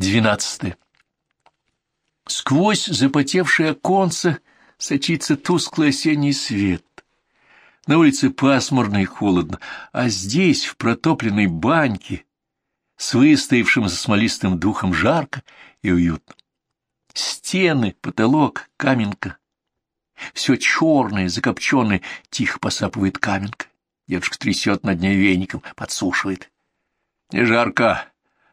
Двенадцатое. Сквозь запотевшее оконце сочится тусклый осенний свет. На улице пасмурно и холодно, а здесь, в протопленной баньке, с выстоявшим за смолистым духом жарко и уютно. Стены, потолок, каменка. Все черное, закопченное, тихо посапывает каменка. Дедушка трясет над ней веником, подсушивает. Не жарко,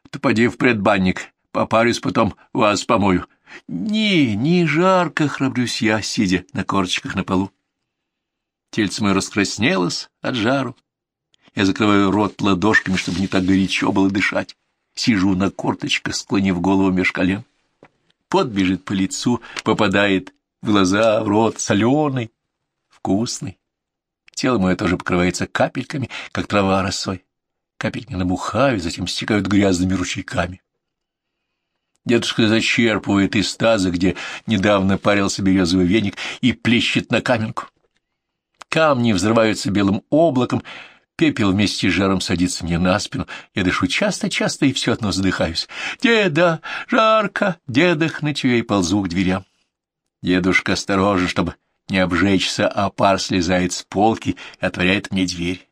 то поди в предбанник, попарюсь, потом вас помою. Не, не жарко, храбрюсь я, сидя на корточках на полу. Тельце мое раскраснелось от жару. Я закрываю рот ладошками, чтобы не так горячо было дышать. Сижу на корточках, склонив голову меж колен. Пот бежит по лицу, попадает в глаза, в рот, соленый, вкусный. Тело мое тоже покрывается капельками, как трава росой. Капельки набухают, затем стекают грязными ручейками. Дедушка зачерпывает из таза, где недавно парился березовый веник, и плещет на каменку. Камни взрываются белым облаком, пепел вместе с жаром садится мне на спину. Я дышу часто-часто и все одно задыхаюсь. «Деда, жарко!» Дедах ночью и ползу к дверям. Дедушка осторожен, чтобы не обжечься, а пар слезает с полки и отворяет мне дверь.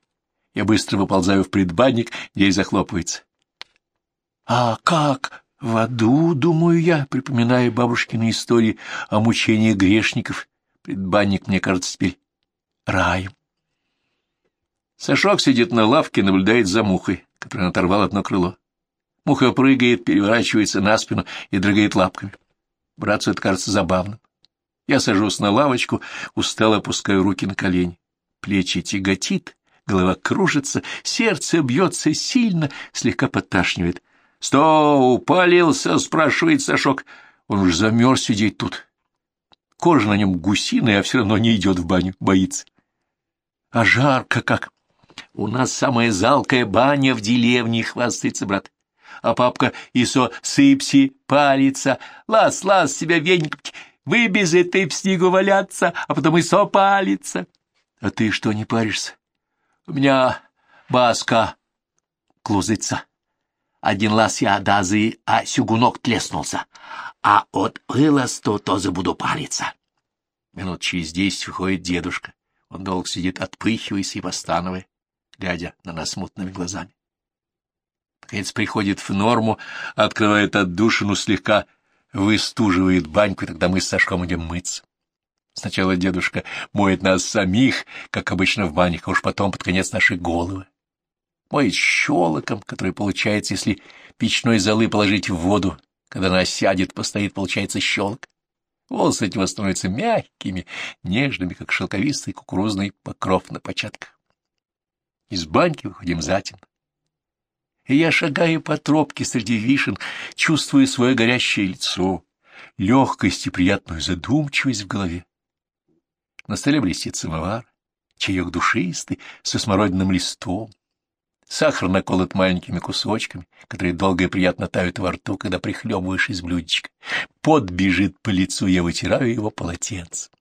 Я быстро выползаю в предбанник, дверь захлопывается. «А как? В аду, думаю я, припоминая бабушкины истории о мучении грешников. Предбанник, мне кажется, теперь раем. Сашок сидит на лавке, наблюдает за мухой, которая оторвал одно крыло. Муха прыгает, переворачивается на спину и дрыгает лапками. Братцу это кажется забавным. Я сажусь на лавочку, устало опускаю руки на колени. Плечи тяготит, голова кружится, сердце бьется сильно, слегка подташнивает. — Сто, упалился? — спрашивает Сашок. Он уж замерз сидеть тут. Кожа на нем гусиная, а все равно не идет в баню, боится. А жарко как! У нас самая залкая баня в деревне, хвастается брат. А папка Исо сыпси, палится. Лас, лас, себя веник, выбежит ты в снегу валяться, а потом Исо палится. А ты что, не паришься? У меня баска клузится. Один лас я дазы, а сюгунок тлеснулся. А от выласту тоже буду париться. Минут через десять выходит дедушка. Он долго сидит, отпыхиваясь и постановая, глядя на нас смутными глазами. Наконец приходит в норму, открывает отдушину, слегка выстуживает баньку, и тогда мы с Сашком идем мыться. Сначала дедушка моет нас самих, как обычно в банях, а уж потом под конец наши головы. Моет щелоком, который получается, если печной золы положить в воду, когда она сядет, постоит, получается щелок. Волосы эти становятся мягкими, нежными, как шелковистый кукурузный покров на початках. Из баньки выходим затем. И я шагаю по тропке среди вишен, чувствуя свое горящее лицо, легкость и приятную задумчивость в голове. На столе блестит самовар, чаек душистый, со смородиным листом. Сахар наколот маленькими кусочками, которые долго и приятно тают во рту, когда прихлебываешь из блюдечка. Пот бежит по лицу, я вытираю его полотенцем.